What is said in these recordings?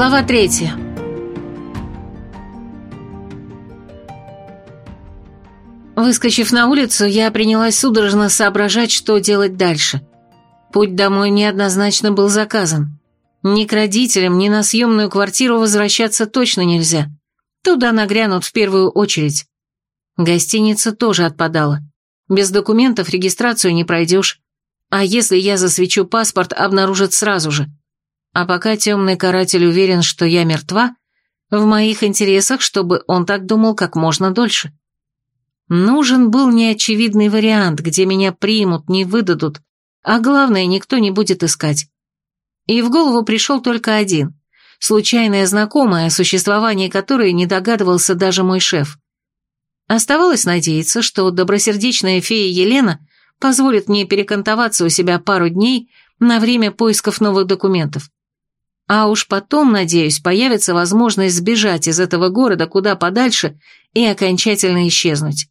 Глава третья. Выскочив на улицу, я принялась судорожно соображать, что делать дальше. Путь домой неоднозначно был заказан. Ни к родителям, ни на съемную квартиру возвращаться точно нельзя. Туда нагрянут в первую очередь. Гостиница тоже отпадала. Без документов регистрацию не пройдешь. А если я засвечу паспорт, обнаружат сразу же. А пока темный каратель уверен, что я мертва, в моих интересах, чтобы он так думал как можно дольше. Нужен был неочевидный вариант, где меня примут, не выдадут, а главное, никто не будет искать. И в голову пришел только один, случайная знакомая, о существовании которой не догадывался даже мой шеф. Оставалось надеяться, что добросердечная фея Елена позволит мне перекантоваться у себя пару дней на время поисков новых документов. А уж потом, надеюсь, появится возможность сбежать из этого города куда подальше и окончательно исчезнуть.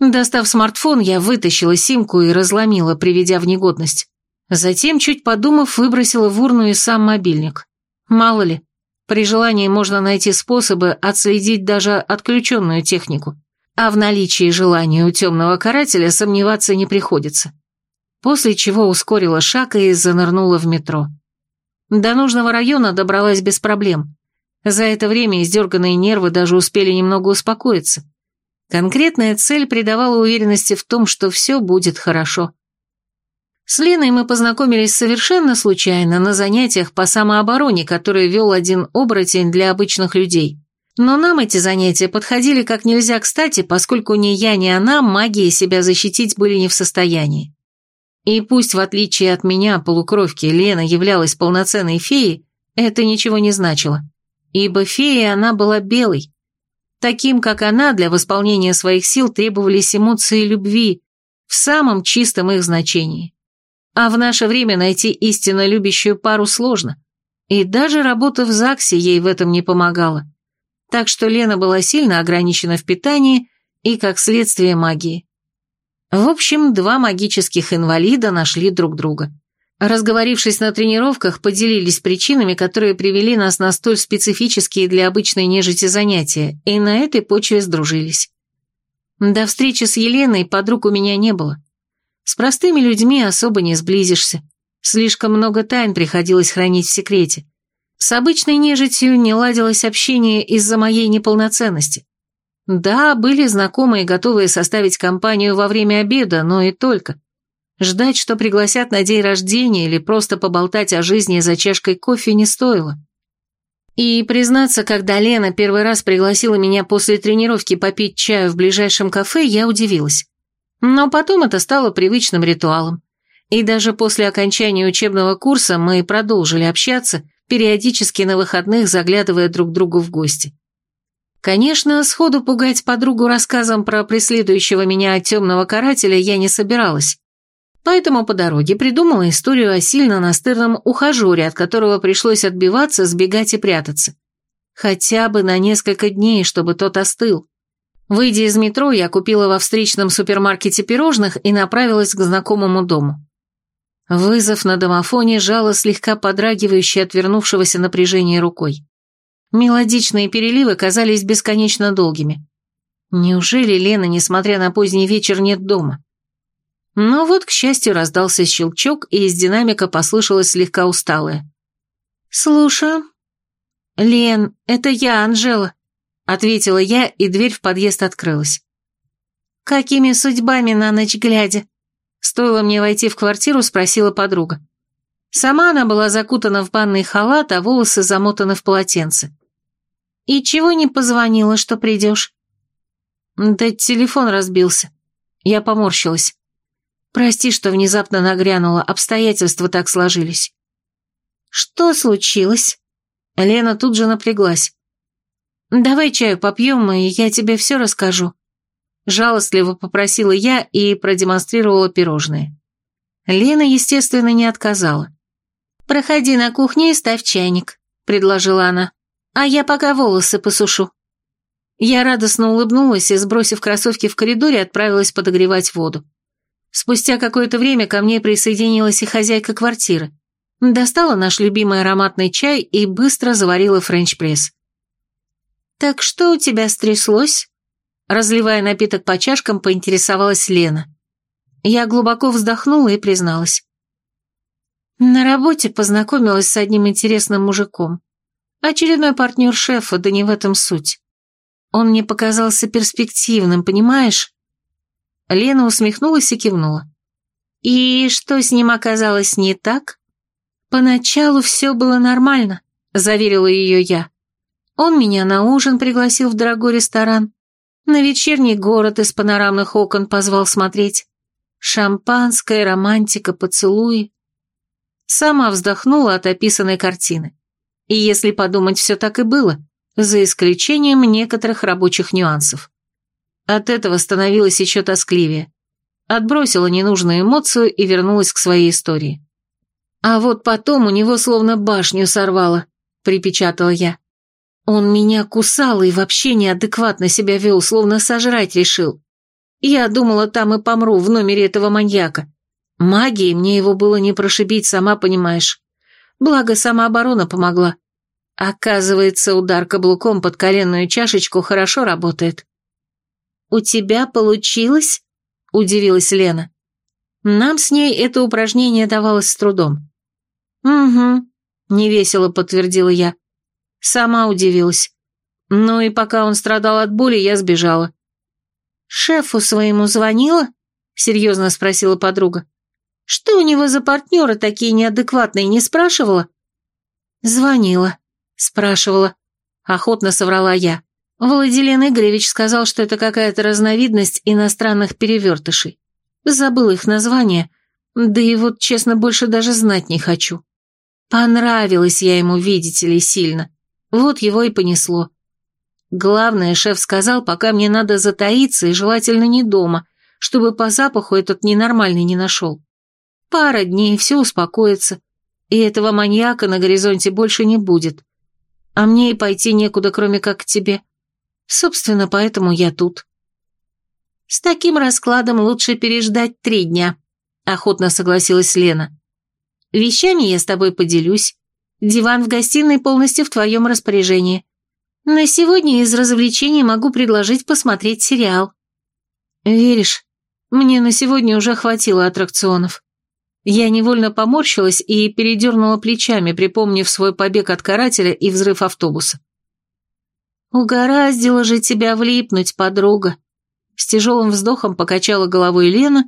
Достав смартфон, я вытащила симку и разломила, приведя в негодность. Затем, чуть подумав, выбросила в урну и сам мобильник. Мало ли, при желании можно найти способы отследить даже отключенную технику. А в наличии желания у темного карателя сомневаться не приходится. После чего ускорила шаг и занырнула в метро. До нужного района добралась без проблем. За это время издерганные нервы даже успели немного успокоиться. Конкретная цель придавала уверенности в том, что все будет хорошо. С Леной мы познакомились совершенно случайно на занятиях по самообороне, которые вел один оборотень для обычных людей. Но нам эти занятия подходили как нельзя кстати, поскольку ни я, ни она магией себя защитить были не в состоянии. И пусть, в отличие от меня, полукровки, Лена являлась полноценной феей, это ничего не значило. Ибо феей она была белой. Таким, как она, для восполнения своих сил требовались эмоции любви в самом чистом их значении. А в наше время найти истинно любящую пару сложно. И даже работа в ЗАГСе ей в этом не помогала. Так что Лена была сильно ограничена в питании и, как следствие, магии. В общем, два магических инвалида нашли друг друга. Разговорившись на тренировках, поделились причинами, которые привели нас на столь специфические для обычной нежити занятия, и на этой почве сдружились. До встречи с Еленой подруг у меня не было. С простыми людьми особо не сблизишься. Слишком много тайн приходилось хранить в секрете. С обычной нежитью не ладилось общение из-за моей неполноценности. Да, были знакомые, готовые составить компанию во время обеда, но и только. Ждать, что пригласят на день рождения или просто поболтать о жизни за чашкой кофе не стоило. И, признаться, когда Лена первый раз пригласила меня после тренировки попить чаю в ближайшем кафе, я удивилась. Но потом это стало привычным ритуалом. И даже после окончания учебного курса мы продолжили общаться, периодически на выходных заглядывая друг другу в гости. Конечно, сходу пугать подругу рассказом про преследующего меня темного карателя я не собиралась. Поэтому по дороге придумала историю о сильно настырном ухажере, от которого пришлось отбиваться, сбегать и прятаться. Хотя бы на несколько дней, чтобы тот остыл. Выйдя из метро, я купила во встречном супермаркете пирожных и направилась к знакомому дому. Вызов на домофоне жало слегка подрагивающей от вернувшегося напряжения рукой. Мелодичные переливы казались бесконечно долгими. Неужели Лена, несмотря на поздний вечер, нет дома? Но вот, к счастью, раздался щелчок, и из динамика послышалось слегка усталое. «Слушаю». «Лен, это я, Анжела», — ответила я, и дверь в подъезд открылась. «Какими судьбами на ночь глядя?» Стоило мне войти в квартиру, спросила подруга. Сама она была закутана в банный халат, а волосы замотаны в полотенце. «И чего не позвонила, что придешь?» «Да телефон разбился». Я поморщилась. «Прости, что внезапно нагрянула, обстоятельства так сложились». «Что случилось?» Лена тут же напряглась. «Давай чаю попьем, и я тебе все расскажу». Жалостливо попросила я и продемонстрировала пирожные. Лена, естественно, не отказала. «Проходи на кухню и ставь чайник», — предложила она а я пока волосы посушу». Я радостно улыбнулась и, сбросив кроссовки в коридоре, отправилась подогревать воду. Спустя какое-то время ко мне присоединилась и хозяйка квартиры. Достала наш любимый ароматный чай и быстро заварила френч-пресс. «Так что у тебя стряслось?» Разливая напиток по чашкам, поинтересовалась Лена. Я глубоко вздохнула и призналась. На работе познакомилась с одним интересным мужиком. Очередной партнер шефа, да не в этом суть. Он мне показался перспективным, понимаешь? Лена усмехнулась и кивнула. И что с ним оказалось не так? Поначалу все было нормально, заверила ее я. Он меня на ужин пригласил в дорогой ресторан, на вечерний город из панорамных окон позвал смотреть. Шампанское, романтика, поцелуи. Сама вздохнула от описанной картины. И если подумать, все так и было, за исключением некоторых рабочих нюансов. От этого становилось еще тоскливее. Отбросила ненужную эмоцию и вернулась к своей истории. А вот потом у него словно башню сорвало, припечатала я. Он меня кусал и вообще неадекватно себя вел, словно сожрать решил. Я думала, там и помру в номере этого маньяка. Магией мне его было не прошибить, сама понимаешь. Благо, самооборона помогла. Оказывается, удар каблуком под коленную чашечку хорошо работает. «У тебя получилось?» – удивилась Лена. Нам с ней это упражнение давалось с трудом. «Угу», – невесело подтвердила я. Сама удивилась. Ну и пока он страдал от боли, я сбежала. «Шефу своему звонила?» – серьезно спросила подруга. «Что у него за партнеры такие неадекватные, не спрашивала?» «Звонила», – спрашивала. Охотно соврала я. Владилен Игоревич сказал, что это какая-то разновидность иностранных перевертышей. Забыл их название, да и вот, честно, больше даже знать не хочу. Понравилось я ему, видите ли, сильно. Вот его и понесло. Главное, шеф сказал, пока мне надо затаиться и желательно не дома, чтобы по запаху этот ненормальный не нашел. Пара дней, все успокоится, и этого маньяка на горизонте больше не будет. А мне и пойти некуда, кроме как к тебе. Собственно, поэтому я тут. С таким раскладом лучше переждать три дня, охотно согласилась Лена. Вещами я с тобой поделюсь, Диван в гостиной полностью в твоем распоряжении. На сегодня из развлечений могу предложить посмотреть сериал. Веришь, мне на сегодня уже хватило аттракционов. Я невольно поморщилась и передернула плечами, припомнив свой побег от карателя и взрыв автобуса. «Угораздило же тебя влипнуть, подруга!» С тяжелым вздохом покачала головой Лена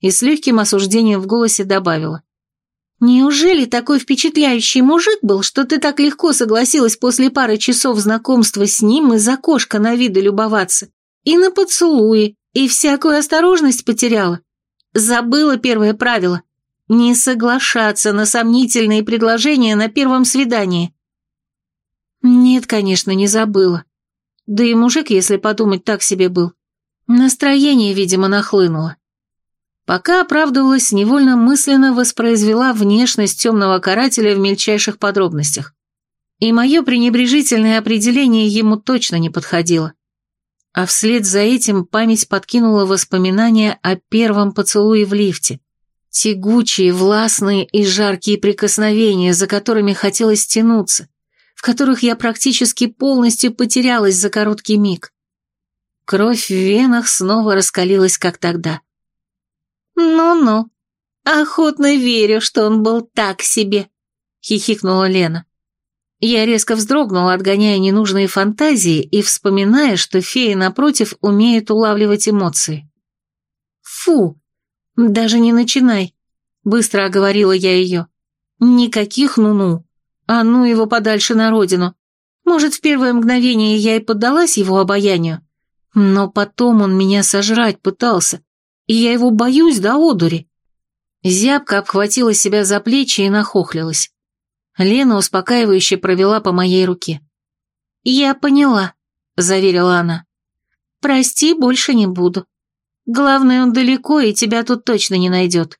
и с легким осуждением в голосе добавила. «Неужели такой впечатляющий мужик был, что ты так легко согласилась после пары часов знакомства с ним из окошка на виды любоваться? И на поцелуи, и всякую осторожность потеряла? Забыла первое правило – не соглашаться на сомнительные предложения на первом свидании». «Нет, конечно, не забыла. Да и мужик, если подумать, так себе был. Настроение, видимо, нахлынуло. Пока оправдывалась, невольно мысленно воспроизвела внешность темного карателя в мельчайших подробностях. И мое пренебрежительное определение ему точно не подходило. А вслед за этим память подкинула воспоминания о первом поцелуе в лифте. Тягучие, властные и жаркие прикосновения, за которыми хотелось тянуться, в которых я практически полностью потерялась за короткий миг. Кровь в венах снова раскалилась, как тогда. «Ну-ну, охотно верю, что он был так себе», — хихикнула Лена. Я резко вздрогнула, отгоняя ненужные фантазии и вспоминая, что феи, напротив, умеют улавливать эмоции. «Фу, даже не начинай», — быстро оговорила я ее. «Никаких ну-ну, а ну его подальше на родину. Может, в первое мгновение я и поддалась его обаянию, но потом он меня сожрать пытался, и я его боюсь до одури. Зябка обхватила себя за плечи и нахохлилась. Лена успокаивающе провела по моей руке. «Я поняла», — заверила она. «Прости, больше не буду. Главное, он далеко, и тебя тут точно не найдет».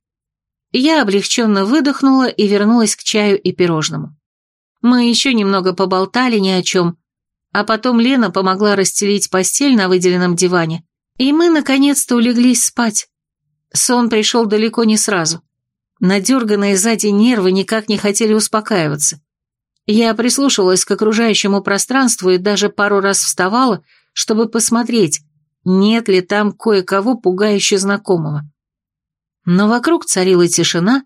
Я облегченно выдохнула и вернулась к чаю и пирожному. Мы еще немного поболтали ни о чем, а потом Лена помогла расстелить постель на выделенном диване и мы наконец-то улеглись спать. Сон пришел далеко не сразу. Надерганные сзади нервы никак не хотели успокаиваться. Я прислушивалась к окружающему пространству и даже пару раз вставала, чтобы посмотреть, нет ли там кое-кого пугающе знакомого. Но вокруг царила тишина,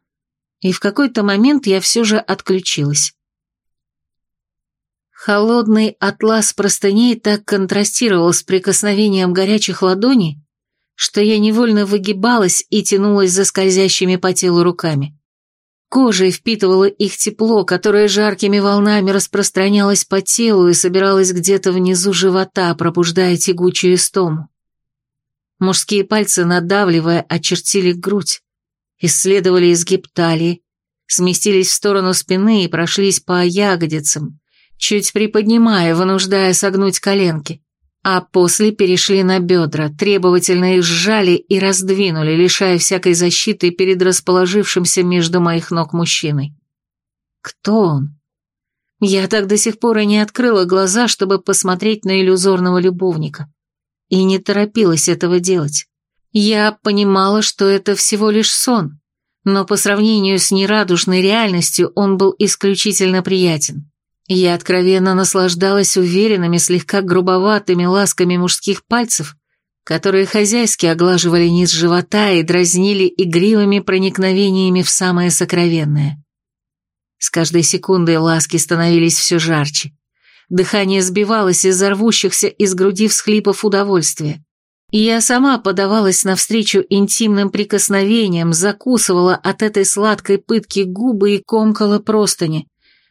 и в какой-то момент я все же отключилась. Холодный атлас простыней так контрастировал с прикосновением горячих ладоней, что я невольно выгибалась и тянулась за скользящими по телу руками. Кожей впитывала их тепло, которое жаркими волнами распространялось по телу и собиралось где-то внизу живота, пробуждая тягучую истому. Мужские пальцы, надавливая, очертили грудь, исследовали изгиб талии, сместились в сторону спины и прошлись по ягодицам, чуть приподнимая, вынуждая согнуть коленки а после перешли на бедра, требовательно их сжали и раздвинули, лишая всякой защиты перед расположившимся между моих ног мужчиной. Кто он? Я так до сих пор и не открыла глаза, чтобы посмотреть на иллюзорного любовника. И не торопилась этого делать. Я понимала, что это всего лишь сон, но по сравнению с нерадужной реальностью он был исключительно приятен. Я откровенно наслаждалась уверенными, слегка грубоватыми ласками мужских пальцев, которые хозяйски оглаживали низ живота и дразнили игривыми проникновениями в самое сокровенное. С каждой секундой ласки становились все жарче. Дыхание сбивалось из-за рвущихся из груди всхлипов удовольствия. И я сама подавалась навстречу интимным прикосновениям, закусывала от этой сладкой пытки губы и комкала простыни,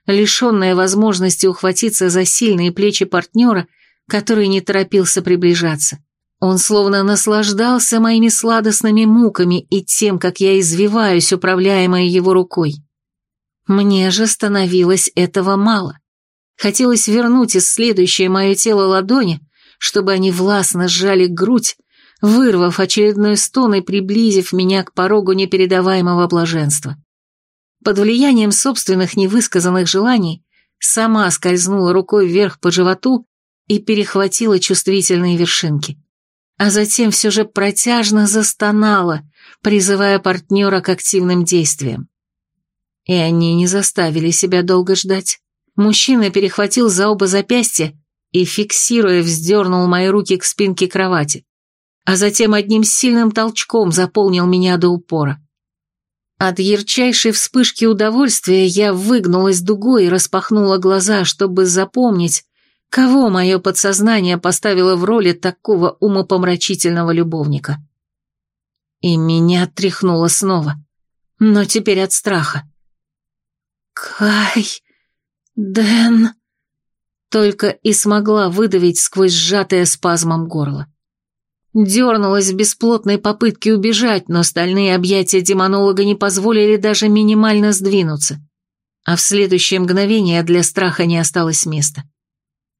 лишенная возможности ухватиться за сильные плечи партнера, который не торопился приближаться. Он словно наслаждался моими сладостными муками и тем, как я извиваюсь, управляемая его рукой. Мне же становилось этого мало. Хотелось вернуть исследующее мое тело ладони, чтобы они властно сжали грудь, вырвав очередной стон и приблизив меня к порогу непередаваемого блаженства под влиянием собственных невысказанных желаний, сама скользнула рукой вверх по животу и перехватила чувствительные вершинки. А затем все же протяжно застонала, призывая партнера к активным действиям. И они не заставили себя долго ждать. Мужчина перехватил за оба запястья и, фиксируя, вздернул мои руки к спинке кровати, а затем одним сильным толчком заполнил меня до упора. От ярчайшей вспышки удовольствия я выгнулась дугой и распахнула глаза, чтобы запомнить, кого мое подсознание поставило в роли такого умопомрачительного любовника. И меня тряхнуло снова, но теперь от страха. «Кай... Дэн...» Только и смогла выдавить сквозь сжатое спазмом горло. Дернулась в бесплотной попытке убежать, но стальные объятия демонолога не позволили даже минимально сдвинуться. А в следующее мгновение для страха не осталось места.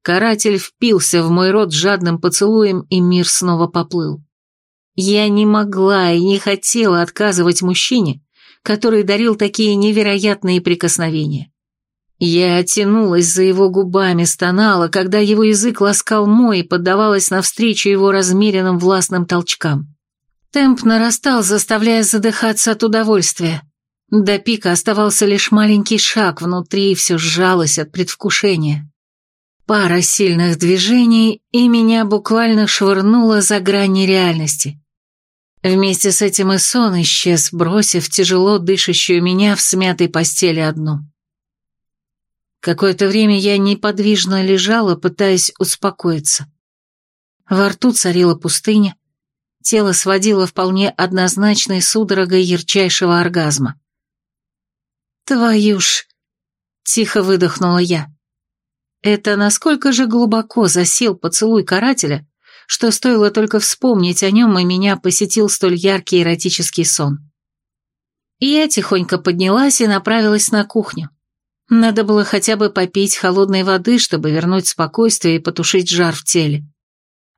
Каратель впился в мой рот жадным поцелуем, и мир снова поплыл. Я не могла и не хотела отказывать мужчине, который дарил такие невероятные прикосновения. Я тянулась за его губами, стонала, когда его язык ласкал мой и поддавалась навстречу его размеренным властным толчкам. Темп нарастал, заставляя задыхаться от удовольствия. До пика оставался лишь маленький шаг, внутри все сжалось от предвкушения. Пара сильных движений, и меня буквально швырнуло за грани реальности. Вместе с этим и сон исчез, бросив тяжело дышащую меня в смятой постели одну. Какое-то время я неподвижно лежала, пытаясь успокоиться. Во рту царила пустыня, тело сводило вполне однозначной судорогой ярчайшего оргазма. «Твою ж!» — тихо выдохнула я. Это насколько же глубоко засел поцелуй карателя, что стоило только вспомнить о нем, и меня посетил столь яркий эротический сон. я тихонько поднялась и направилась на кухню. Надо было хотя бы попить холодной воды, чтобы вернуть спокойствие и потушить жар в теле.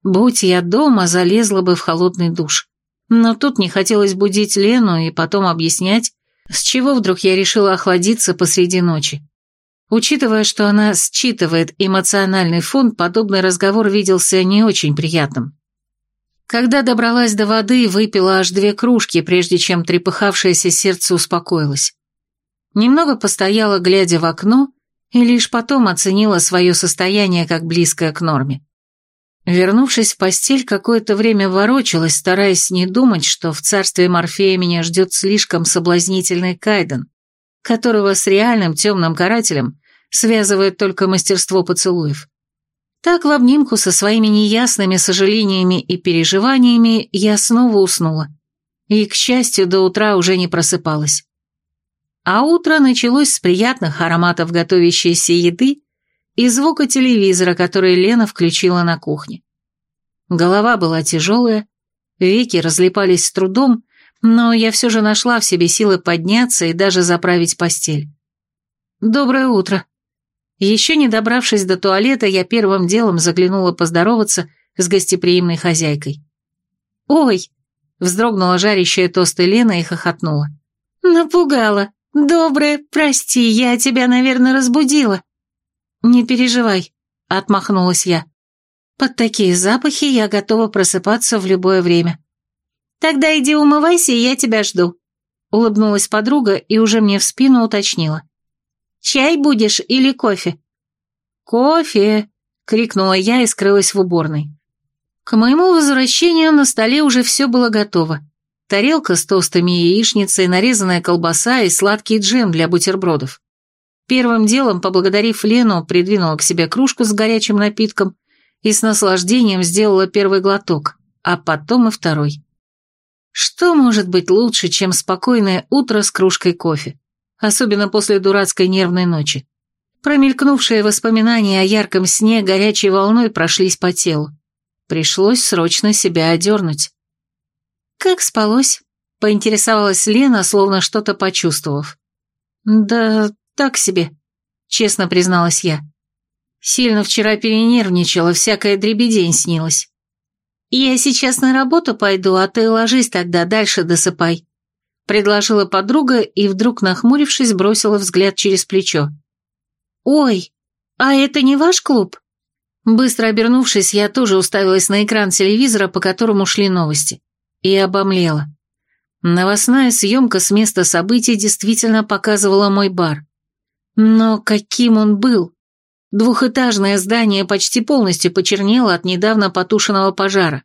Будь я дома, залезла бы в холодный душ. Но тут не хотелось будить Лену и потом объяснять, с чего вдруг я решила охладиться посреди ночи. Учитывая, что она считывает эмоциональный фон, подобный разговор виделся не очень приятным. Когда добралась до воды, выпила аж две кружки, прежде чем трепыхавшееся сердце успокоилось. Немного постояла, глядя в окно, и лишь потом оценила свое состояние как близкое к норме. Вернувшись в постель, какое-то время ворочалась, стараясь не думать, что в царстве Морфея меня ждет слишком соблазнительный Кайден, которого с реальным темным карателем связывает только мастерство поцелуев. Так в обнимку со своими неясными сожалениями и переживаниями я снова уснула. И, к счастью, до утра уже не просыпалась. А утро началось с приятных ароматов готовящейся еды и звука телевизора, который Лена включила на кухне. Голова была тяжелая, веки разлипались с трудом, но я все же нашла в себе силы подняться и даже заправить постель. «Доброе утро». Еще не добравшись до туалета, я первым делом заглянула поздороваться с гостеприимной хозяйкой. «Ой!» — вздрогнула жарящая тосты Лена и хохотнула. «Напугала. Доброе, прости, я тебя, наверное, разбудила». «Не переживай», — отмахнулась я. «Под такие запахи я готова просыпаться в любое время». «Тогда иди умывайся, я тебя жду», — улыбнулась подруга и уже мне в спину уточнила. «Чай будешь или кофе?» «Кофе!» — крикнула я и скрылась в уборной. К моему возвращению на столе уже все было готово. Тарелка с тостами и яичницей, нарезанная колбаса и сладкий джем для бутербродов. Первым делом, поблагодарив Лену, придвинула к себе кружку с горячим напитком и с наслаждением сделала первый глоток, а потом и второй. Что может быть лучше, чем спокойное утро с кружкой кофе, особенно после дурацкой нервной ночи? Промелькнувшие воспоминания о ярком сне горячей волной прошлись по телу. Пришлось срочно себя одернуть. «Как спалось?» — поинтересовалась Лена, словно что-то почувствовав. «Да так себе», — честно призналась я. Сильно вчера перенервничала, всякая дребедень снилась. «Я сейчас на работу пойду, а ты ложись тогда, дальше досыпай», — предложила подруга и вдруг, нахмурившись, бросила взгляд через плечо. «Ой, а это не ваш клуб?» Быстро обернувшись, я тоже уставилась на экран телевизора, по которому шли новости, и обомлела. Новостная съемка с места событий действительно показывала мой бар. Но каким он был? Двухэтажное здание почти полностью почернело от недавно потушенного пожара.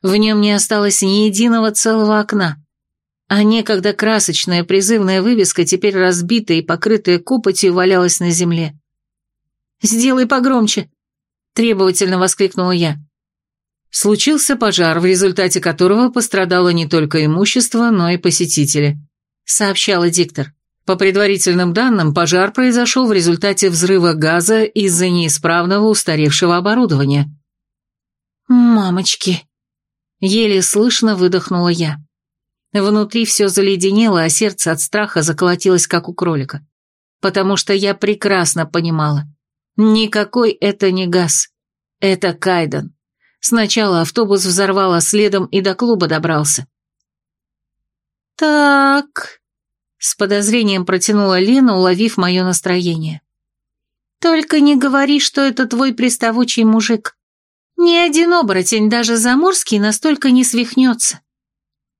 В нем не осталось ни единого целого окна. А некогда красочная призывная вывеска, теперь разбитая и покрытая копотью, валялась на земле. «Сделай погромче!» – требовательно воскликнула я. Случился пожар, в результате которого пострадало не только имущество, но и посетители, сообщала диктор. По предварительным данным, пожар произошел в результате взрыва газа из-за неисправного устаревшего оборудования. «Мамочки!» Еле слышно выдохнула я. Внутри все заледенело, а сердце от страха заколотилось, как у кролика. Потому что я прекрасно понимала. Никакой это не газ. Это Кайден. Сначала автобус взорвало, следом и до клуба добрался. «Так...» С подозрением протянула Лена, уловив мое настроение. «Только не говори, что это твой приставучий мужик. Ни один оборотень, даже заморский, настолько не свихнется.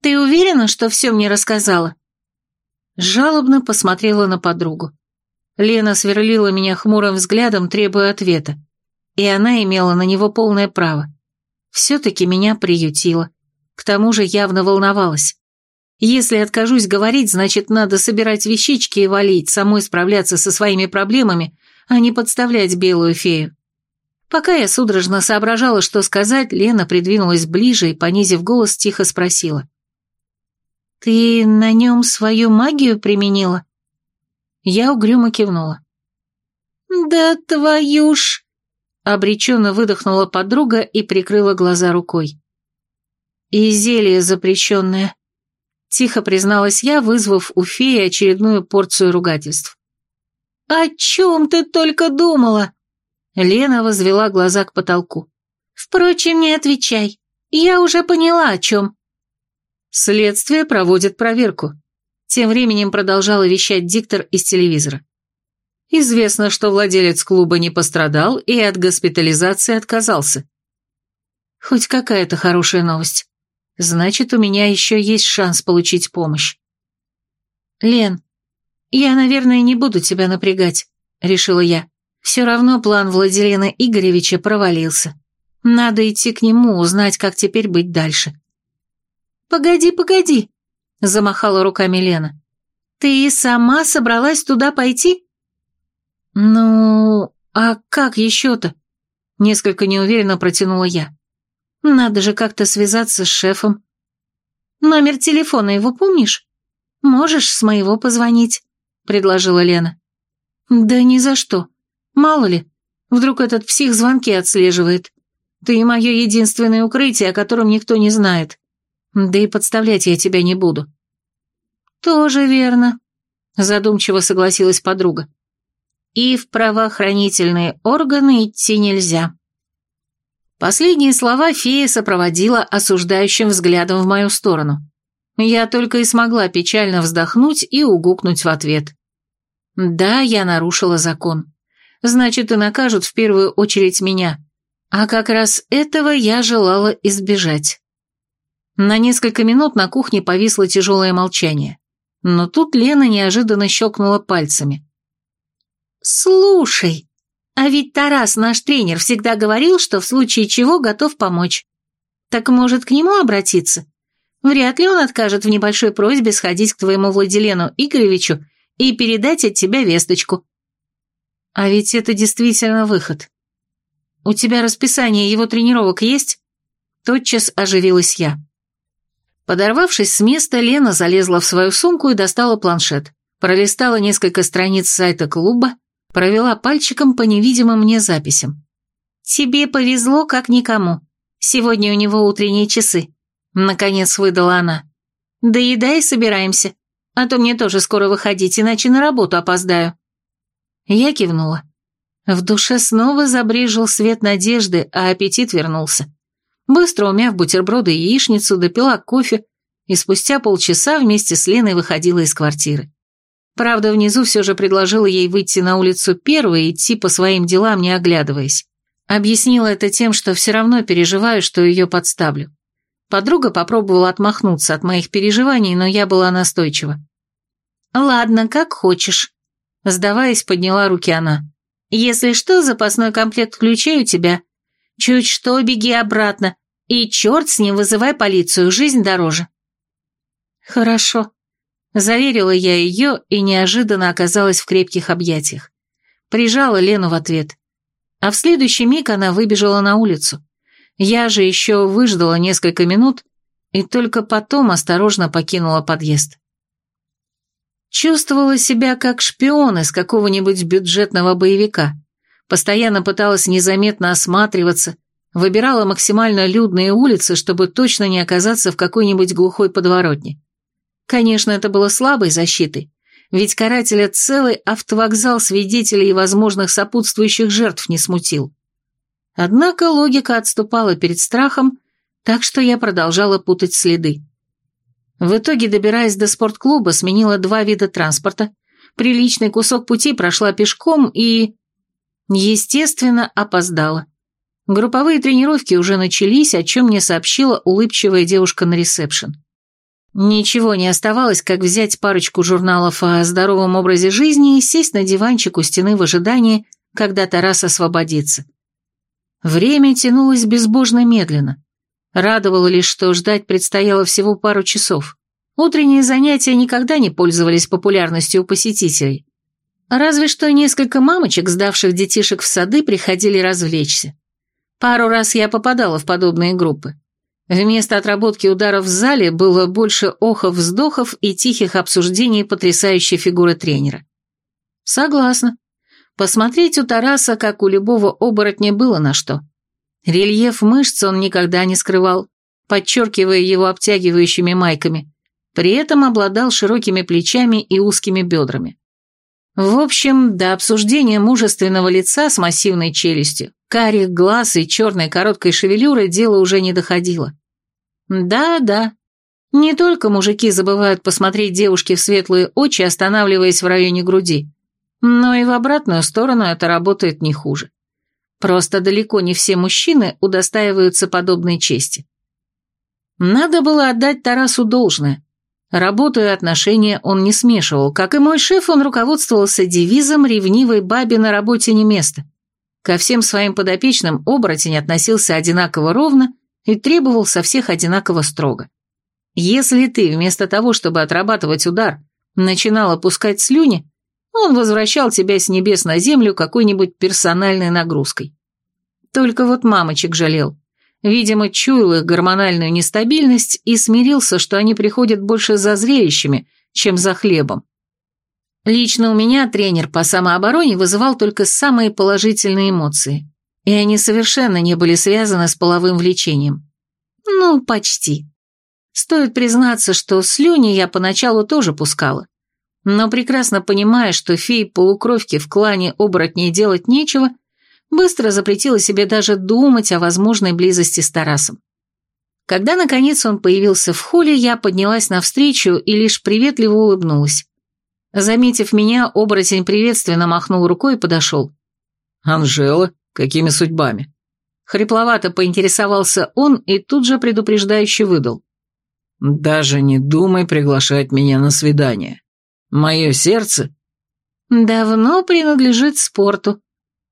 Ты уверена, что все мне рассказала?» Жалобно посмотрела на подругу. Лена сверлила меня хмурым взглядом, требуя ответа. И она имела на него полное право. Все-таки меня приютила. К тому же явно волновалась. Если откажусь говорить, значит, надо собирать вещички и валить, самой справляться со своими проблемами, а не подставлять белую фею. Пока я судорожно соображала, что сказать, Лена придвинулась ближе и, понизив голос, тихо спросила. «Ты на нем свою магию применила?» Я угрюмо кивнула. «Да твою ж...» Обреченно выдохнула подруга и прикрыла глаза рукой. «И зелье запрещенное», Тихо призналась я, вызвав у феи очередную порцию ругательств. «О чем ты только думала?» Лена возвела глаза к потолку. «Впрочем, не отвечай. Я уже поняла, о чем». Следствие проводит проверку. Тем временем продолжала вещать диктор из телевизора. Известно, что владелец клуба не пострадал и от госпитализации отказался. Хоть какая-то хорошая новость. Значит, у меня еще есть шанс получить помощь. Лен, я, наверное, не буду тебя напрягать, решила я. Все равно план Владилена Игоревича провалился. Надо идти к нему, узнать, как теперь быть дальше. «Погоди, погоди!» – замахала руками Лена. «Ты и сама собралась туда пойти?» «Ну, а как еще-то?» – несколько неуверенно протянула я. «Надо же как-то связаться с шефом». «Номер телефона его помнишь? Можешь с моего позвонить?» – предложила Лена. «Да ни за что. Мало ли, вдруг этот псих звонки отслеживает. Ты мое единственное укрытие, о котором никто не знает. Да и подставлять я тебя не буду». «Тоже верно», – задумчиво согласилась подруга. «И в правоохранительные органы идти нельзя». Последние слова фея сопроводила осуждающим взглядом в мою сторону. Я только и смогла печально вздохнуть и угукнуть в ответ. «Да, я нарушила закон. Значит, и накажут в первую очередь меня. А как раз этого я желала избежать». На несколько минут на кухне повисло тяжелое молчание. Но тут Лена неожиданно щелкнула пальцами. «Слушай, а ведь Тарас, наш тренер, всегда говорил, что в случае чего готов помочь. Так может, к нему обратиться? Вряд ли он откажет в небольшой просьбе сходить к твоему Владилену Игоревичу и передать от тебя весточку». «А ведь это действительно выход. У тебя расписание его тренировок есть?» Тотчас оживилась я. Подорвавшись с места, Лена залезла в свою сумку и достала планшет. Пролистала несколько страниц сайта клуба, провела пальчиком по невидимым мне записям. «Тебе повезло, как никому. Сегодня у него утренние часы», — наконец выдала она. «Доедай и собираемся, а то мне тоже скоро выходить, иначе на работу опоздаю». Я кивнула. В душе снова забрежил свет надежды, а аппетит вернулся. Быстро умяв бутерброды и яичницу, допила кофе и спустя полчаса вместе с Леной выходила из квартиры. Правда, внизу все же предложила ей выйти на улицу первой и идти по своим делам, не оглядываясь. Объяснила это тем, что все равно переживаю, что ее подставлю. Подруга попробовала отмахнуться от моих переживаний, но я была настойчива. «Ладно, как хочешь», — сдаваясь, подняла руки она. «Если что, запасной комплект ключей у тебя. Чуть что, беги обратно. И черт с ним, вызывай полицию, жизнь дороже». «Хорошо», — заверила я ее и неожиданно оказалась в крепких объятиях. Прижала Лену в ответ. А в следующий миг она выбежала на улицу. Я же еще выждала несколько минут и только потом осторожно покинула подъезд. Чувствовала себя как шпион из какого-нибудь бюджетного боевика. Постоянно пыталась незаметно осматриваться, выбирала максимально людные улицы, чтобы точно не оказаться в какой-нибудь глухой подворотне. Конечно, это было слабой защитой, ведь карателя целый автовокзал свидетелей и возможных сопутствующих жертв не смутил. Однако логика отступала перед страхом, так что я продолжала путать следы. В итоге, добираясь до спортклуба, сменила два вида транспорта, приличный кусок пути прошла пешком и... Естественно, опоздала. Групповые тренировки уже начались, о чем мне сообщила улыбчивая девушка на ресепшн. Ничего не оставалось, как взять парочку журналов о здоровом образе жизни и сесть на диванчик у стены в ожидании, когда Тарас освободится. Время тянулось безбожно медленно. Радовало лишь, что ждать предстояло всего пару часов. Утренние занятия никогда не пользовались популярностью у посетителей. Разве что несколько мамочек, сдавших детишек в сады, приходили развлечься. Пару раз я попадала в подобные группы. Вместо отработки ударов в зале было больше охов-вздохов и тихих обсуждений потрясающей фигуры тренера. Согласна. Посмотреть у Тараса, как у любого оборотня, было на что. Рельеф мышц он никогда не скрывал, подчеркивая его обтягивающими майками. При этом обладал широкими плечами и узкими бедрами. В общем, до обсуждения мужественного лица с массивной челюстью, карих глаз и черной короткой шевелюры дело уже не доходило. Да-да, не только мужики забывают посмотреть девушке в светлые очи, останавливаясь в районе груди, но и в обратную сторону это работает не хуже. Просто далеко не все мужчины удостаиваются подобной чести. Надо было отдать Тарасу должное. Работу и отношения он не смешивал. Как и мой шеф, он руководствовался девизом «ревнивой бабе на работе не место». Ко всем своим подопечным оборотень относился одинаково ровно и требовал со всех одинаково строго. Если ты вместо того, чтобы отрабатывать удар, начинал опускать слюни, он возвращал тебя с небес на землю какой-нибудь персональной нагрузкой. Только вот мамочек жалел. Видимо, чуял их гормональную нестабильность и смирился, что они приходят больше за зрелищами, чем за хлебом. Лично у меня тренер по самообороне вызывал только самые положительные эмоции, и они совершенно не были связаны с половым влечением. Ну, почти. Стоит признаться, что слюни я поначалу тоже пускала, но прекрасно понимая, что фей полукровки в клане оборотней делать нечего, быстро запретила себе даже думать о возможной близости с Тарасом. Когда, наконец, он появился в холле, я поднялась навстречу и лишь приветливо улыбнулась. Заметив меня, оборотень приветственно махнул рукой и подошел. «Анжела, какими судьбами?» Хрипловато поинтересовался он и тут же предупреждающе выдал. «Даже не думай приглашать меня на свидание. Мое сердце...» «Давно принадлежит спорту»,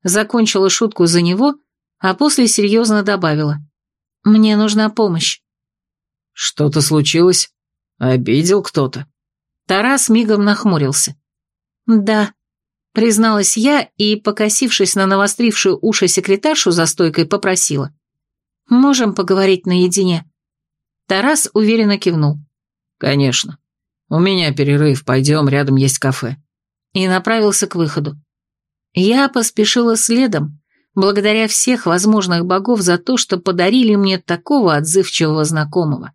Закончила шутку за него, а после серьезно добавила. «Мне нужна помощь». «Что-то случилось? Обидел кто-то?» Тарас мигом нахмурился. «Да», — призналась я и, покосившись на навострившую уши секретаршу за стойкой, попросила. «Можем поговорить наедине?» Тарас уверенно кивнул. «Конечно. У меня перерыв, пойдем, рядом есть кафе». И направился к выходу. Я поспешила следом, благодаря всех возможных богов за то, что подарили мне такого отзывчивого знакомого.